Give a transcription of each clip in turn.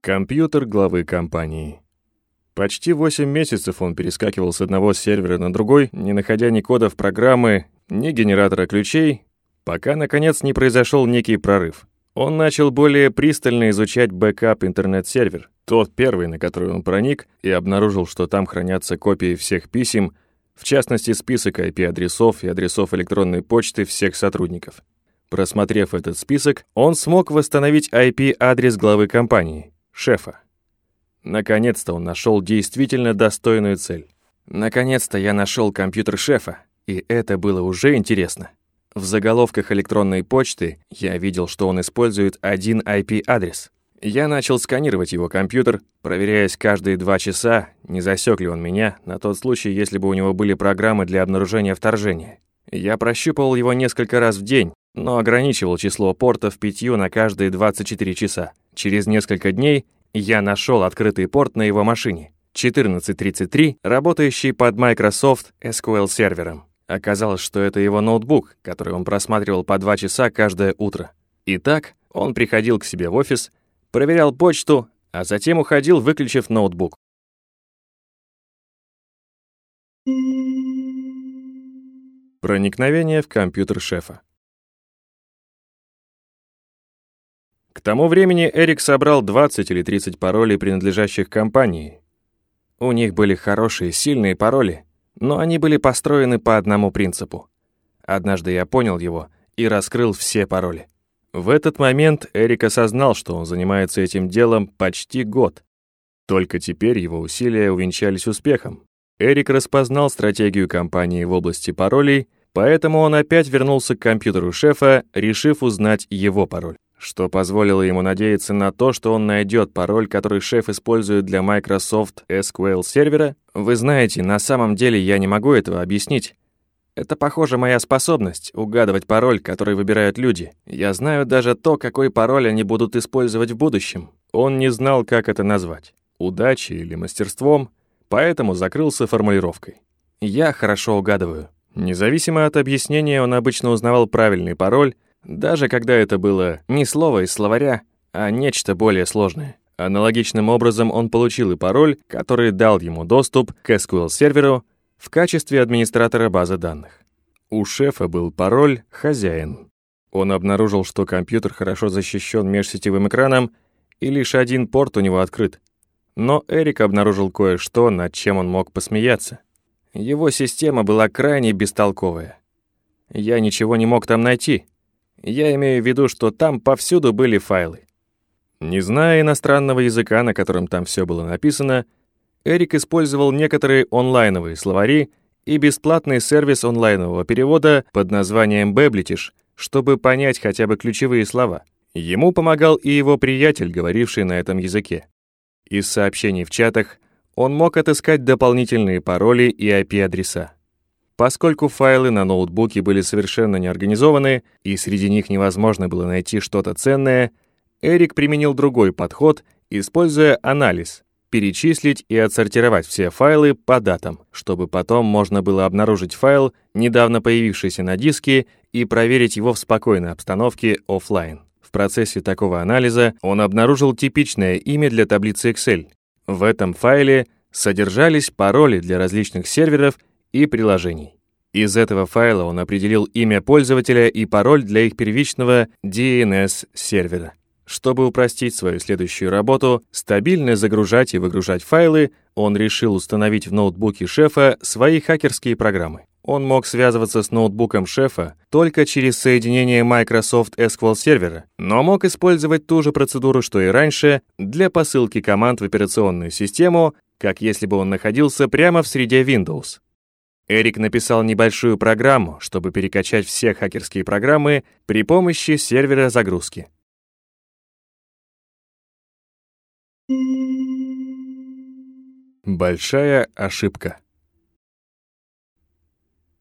Компьютер главы компании. Почти 8 месяцев он перескакивал с одного сервера на другой, не находя ни кодов программы, ни генератора ключей, пока, наконец, не произошел некий прорыв. Он начал более пристально изучать бэкап интернет-сервер, тот первый, на который он проник, и обнаружил, что там хранятся копии всех писем, в частности, список IP-адресов и адресов электронной почты всех сотрудников. Просмотрев этот список, он смог восстановить IP-адрес главы компании, шефа. Наконец-то он нашел действительно достойную цель. Наконец-то я нашел компьютер шефа, и это было уже интересно. В заголовках электронной почты я видел, что он использует один IP-адрес. Я начал сканировать его компьютер, проверяясь каждые два часа, не засек ли он меня, на тот случай, если бы у него были программы для обнаружения вторжения. Я прощупывал его несколько раз в день, но ограничивал число портов пятью на каждые 24 часа. Через несколько дней я нашел открытый порт на его машине 1433, работающий под Microsoft SQL сервером. Оказалось, что это его ноутбук, который он просматривал по два часа каждое утро. Итак, он приходил к себе в офис, проверял почту, а затем уходил, выключив ноутбук. Проникновение в компьютер шефа. К тому времени Эрик собрал 20 или 30 паролей, принадлежащих компании. У них были хорошие, сильные пароли, но они были построены по одному принципу. Однажды я понял его и раскрыл все пароли. В этот момент Эрик осознал, что он занимается этим делом почти год. Только теперь его усилия увенчались успехом. Эрик распознал стратегию компании в области паролей, поэтому он опять вернулся к компьютеру шефа, решив узнать его пароль что позволило ему надеяться на то, что он найдет пароль, который шеф использует для Microsoft SQL сервера? Вы знаете, на самом деле я не могу этого объяснить. Это, похоже, моя способность угадывать пароль, который выбирают люди. Я знаю даже то, какой пароль они будут использовать в будущем. Он не знал, как это назвать. Удачей или мастерством, поэтому закрылся формулировкой. Я хорошо угадываю. Независимо от объяснения, он обычно узнавал правильный пароль, даже когда это было не слово из словаря, а нечто более сложное. Аналогичным образом он получил и пароль, который дал ему доступ к SQL-серверу в качестве администратора базы данных. У шефа был пароль «Хозяин». Он обнаружил, что компьютер хорошо защищен межсетевым экраном, и лишь один порт у него открыт. Но Эрик обнаружил кое-что, над чем он мог посмеяться. Его система была крайне бестолковая. Я ничего не мог там найти. Я имею в виду, что там повсюду были файлы. Не зная иностранного языка, на котором там все было написано, Эрик использовал некоторые онлайновые словари и бесплатный сервис онлайнового перевода под названием Babletish, чтобы понять хотя бы ключевые слова. Ему помогал и его приятель, говоривший на этом языке. Из сообщений в чатах он мог отыскать дополнительные пароли и IP-адреса. Поскольку файлы на ноутбуке были совершенно неорганизованы, и среди них невозможно было найти что-то ценное, Эрик применил другой подход, используя анализ, перечислить и отсортировать все файлы по датам, чтобы потом можно было обнаружить файл, недавно появившийся на диске, и проверить его в спокойной обстановке офлайн. В процессе такого анализа он обнаружил типичное имя для таблицы Excel. В этом файле содержались пароли для различных серверов и приложений. Из этого файла он определил имя пользователя и пароль для их первичного DNS-сервера. Чтобы упростить свою следующую работу, стабильно загружать и выгружать файлы, он решил установить в ноутбуке шефа свои хакерские программы. Он мог связываться с ноутбуком шефа только через соединение Microsoft SQL сервера, но мог использовать ту же процедуру, что и раньше, для посылки команд в операционную систему, как если бы он находился прямо в среде Windows. Эрик написал небольшую программу, чтобы перекачать все хакерские программы при помощи сервера загрузки. Большая ошибка.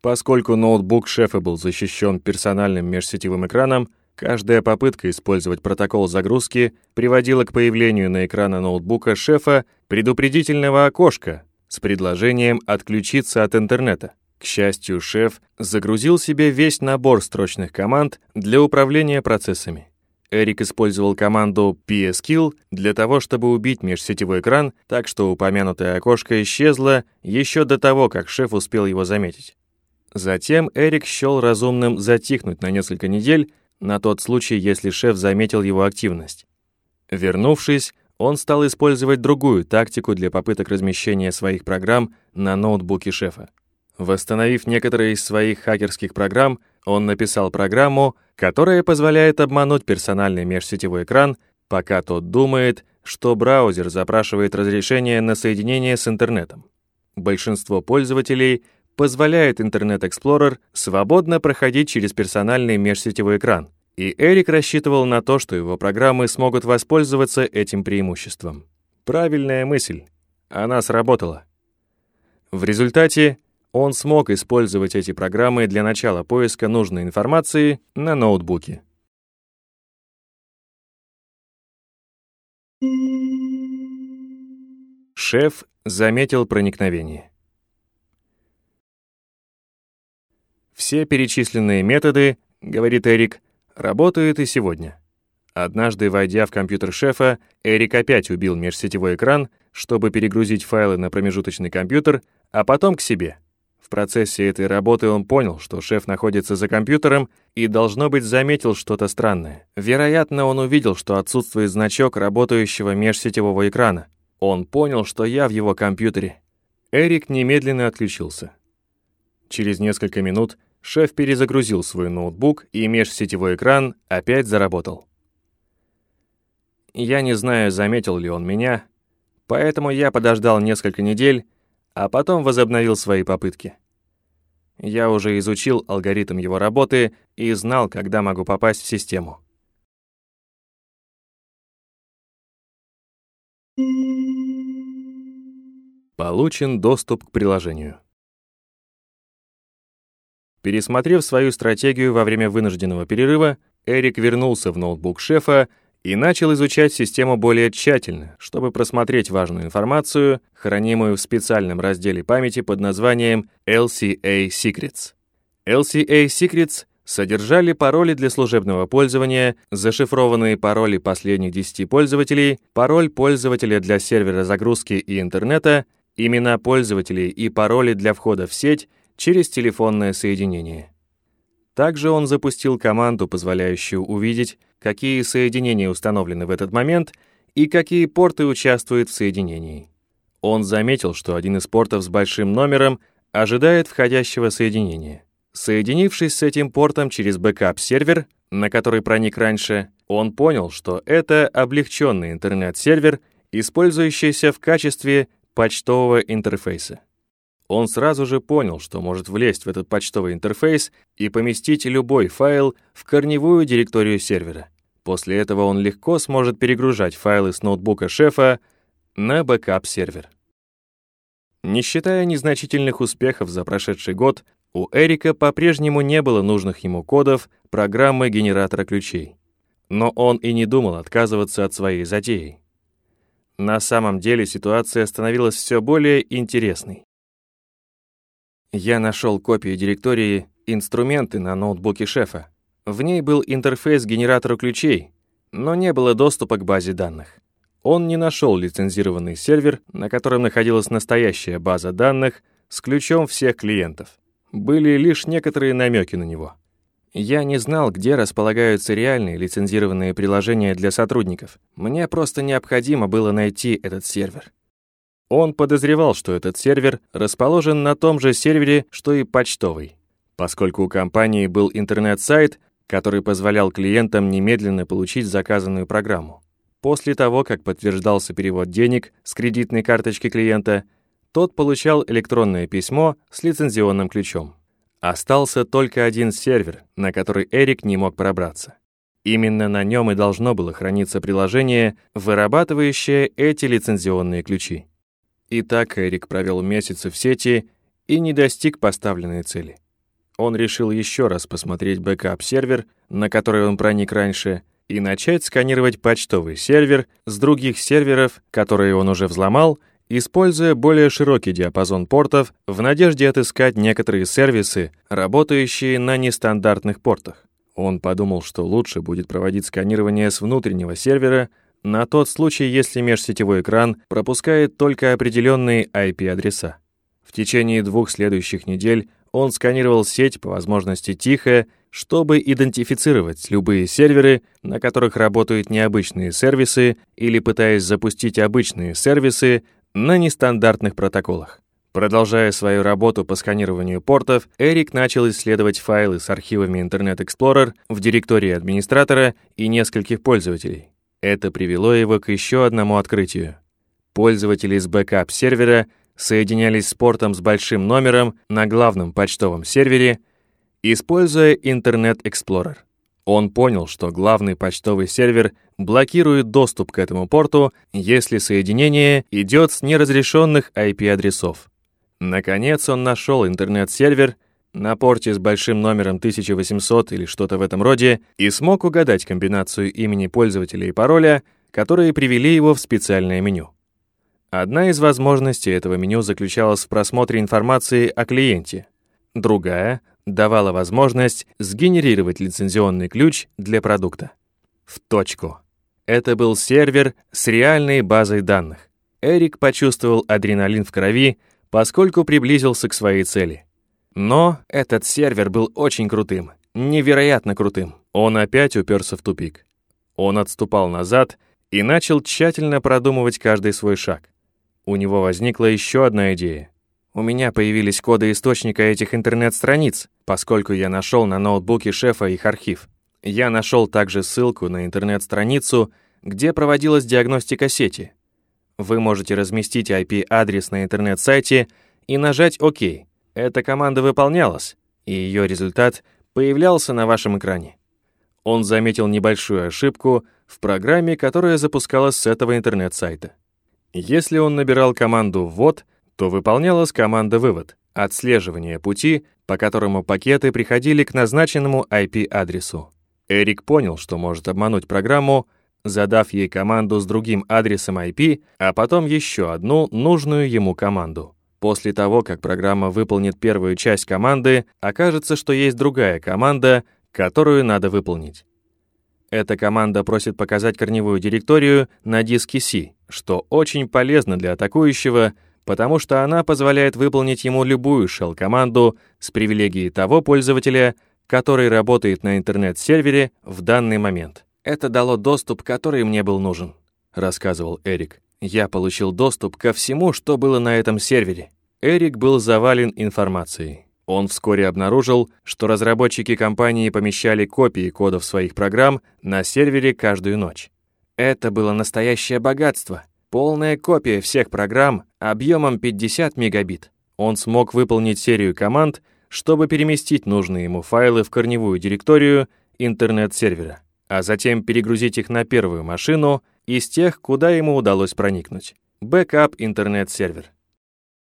Поскольку ноутбук шефа был защищен персональным межсетевым экраном, каждая попытка использовать протокол загрузки приводила к появлению на экране ноутбука шефа предупредительного окошка, с предложением отключиться от интернета. К счастью, шеф загрузил себе весь набор строчных команд для управления процессами. Эрик использовал команду PSKill для того, чтобы убить межсетевой экран, так что упомянутое окошко исчезло еще до того, как шеф успел его заметить. Затем Эрик счел разумным затихнуть на несколько недель на тот случай, если шеф заметил его активность. Вернувшись, он стал использовать другую тактику для попыток размещения своих программ на ноутбуке шефа. Восстановив некоторые из своих хакерских программ, он написал программу, которая позволяет обмануть персональный межсетевой экран, пока тот думает, что браузер запрашивает разрешение на соединение с интернетом. Большинство пользователей позволяет Internet Explorer свободно проходить через персональный межсетевой экран, и Эрик рассчитывал на то, что его программы смогут воспользоваться этим преимуществом. Правильная мысль. Она сработала. В результате он смог использовать эти программы для начала поиска нужной информации на ноутбуке. Шеф заметил проникновение. Все перечисленные методы, говорит Эрик, работают и сегодня. Однажды, войдя в компьютер шефа, Эрик опять убил межсетевой экран, чтобы перегрузить файлы на промежуточный компьютер, а потом к себе. В процессе этой работы он понял, что шеф находится за компьютером и, должно быть, заметил что-то странное. Вероятно, он увидел, что отсутствует значок работающего межсетевого экрана. Он понял, что я в его компьютере. Эрик немедленно отключился. Через несколько минут шеф перезагрузил свой ноутбук, и межсетевой экран опять заработал. Я не знаю, заметил ли он меня, поэтому я подождал несколько недель, а потом возобновил свои попытки. Я уже изучил алгоритм его работы и знал, когда могу попасть в систему. Получен доступ к приложению. Пересмотрев свою стратегию во время вынужденного перерыва, Эрик вернулся в ноутбук шефа и начал изучать систему более тщательно, чтобы просмотреть важную информацию, хранимую в специальном разделе памяти под названием LCA Secrets. LCA Secrets содержали пароли для служебного пользования, зашифрованные пароли последних 10 пользователей, пароль пользователя для сервера загрузки и интернета, имена пользователей и пароли для входа в сеть через телефонное соединение. Также он запустил команду, позволяющую увидеть, какие соединения установлены в этот момент и какие порты участвуют в соединении. Он заметил, что один из портов с большим номером ожидает входящего соединения. Соединившись с этим портом через бэкап-сервер, на который проник раньше, он понял, что это облегченный интернет-сервер, использующийся в качестве почтового интерфейса. Он сразу же понял, что может влезть в этот почтовый интерфейс и поместить любой файл в корневую директорию сервера. После этого он легко сможет перегружать файлы с ноутбука шефа на бэкап-сервер. Не считая незначительных успехов за прошедший год, у Эрика по-прежнему не было нужных ему кодов программы генератора ключей. Но он и не думал отказываться от своей затеи. На самом деле ситуация становилась все более интересной. Я нашел копию директории «Инструменты» на ноутбуке шефа. В ней был интерфейс генератора ключей, но не было доступа к базе данных. Он не нашел лицензированный сервер, на котором находилась настоящая база данных с ключом всех клиентов. Были лишь некоторые намеки на него. Я не знал, где располагаются реальные лицензированные приложения для сотрудников. Мне просто необходимо было найти этот сервер. Он подозревал, что этот сервер расположен на том же сервере, что и почтовый. Поскольку у компании был интернет-сайт, который позволял клиентам немедленно получить заказанную программу. После того, как подтверждался перевод денег с кредитной карточки клиента, тот получал электронное письмо с лицензионным ключом. Остался только один сервер, на который Эрик не мог пробраться. Именно на нем и должно было храниться приложение, вырабатывающее эти лицензионные ключи. И так Эрик провел месяцы в сети и не достиг поставленной цели. Он решил еще раз посмотреть бэкап-сервер, на который он проник раньше, и начать сканировать почтовый сервер с других серверов, которые он уже взломал, используя более широкий диапазон портов в надежде отыскать некоторые сервисы, работающие на нестандартных портах. Он подумал, что лучше будет проводить сканирование с внутреннего сервера на тот случай, если межсетевой экран пропускает только определенные IP-адреса. В течение двух следующих недель он сканировал сеть по возможности тихо, чтобы идентифицировать любые серверы, на которых работают необычные сервисы или пытаясь запустить обычные сервисы на нестандартных протоколах. Продолжая свою работу по сканированию портов, Эрик начал исследовать файлы с архивами Internet Explorer в директории администратора и нескольких пользователей. Это привело его к еще одному открытию. Пользователи с бэкап-сервера соединялись с портом с большим номером на главном почтовом сервере, используя Internet Explorer. Он понял, что главный почтовый сервер блокирует доступ к этому порту, если соединение идет с неразрешенных IP-адресов. Наконец он нашел интернет-сервер на порте с большим номером 1800 или что-то в этом роде и смог угадать комбинацию имени пользователя и пароля, которые привели его в специальное меню. Одна из возможностей этого меню заключалась в просмотре информации о клиенте. Другая давала возможность сгенерировать лицензионный ключ для продукта. В точку. Это был сервер с реальной базой данных. Эрик почувствовал адреналин в крови, поскольку приблизился к своей цели. Но этот сервер был очень крутым, невероятно крутым. Он опять уперся в тупик. Он отступал назад и начал тщательно продумывать каждый свой шаг у него возникла еще одна идея. У меня появились коды источника этих интернет-страниц, поскольку я нашел на ноутбуке шефа их архив. Я нашел также ссылку на интернет-страницу, где проводилась диагностика сети. Вы можете разместить IP-адрес на интернет-сайте и нажать «Ок». Эта команда выполнялась, и ее результат появлялся на вашем экране. Он заметил небольшую ошибку в программе, которая запускалась с этого интернет-сайта. Если он набирал команду «ввод», то выполнялась команда «вывод» — отслеживание пути, по которому пакеты приходили к назначенному IP-адресу. Эрик понял, что может обмануть программу, задав ей команду с другим адресом IP, а потом еще одну нужную ему команду. После того, как программа выполнит первую часть команды, окажется, что есть другая команда, которую надо выполнить. Эта команда просит показать корневую директорию на диске C, что очень полезно для атакующего, потому что она позволяет выполнить ему любую shell-команду с привилегией того пользователя, который работает на интернет-сервере в данный момент. Это дало доступ, который мне был нужен, рассказывал Эрик. Я получил доступ ко всему, что было на этом сервере. Эрик был завален информацией. Он вскоре обнаружил, что разработчики компании помещали копии кодов своих программ на сервере каждую ночь. Это было настоящее богатство. Полная копия всех программ объемом 50 мегабит. Он смог выполнить серию команд, чтобы переместить нужные ему файлы в корневую директорию интернет-сервера, а затем перегрузить их на первую машину из тех, куда ему удалось проникнуть. Бэкап интернет-сервер.